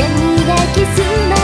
れに抱きす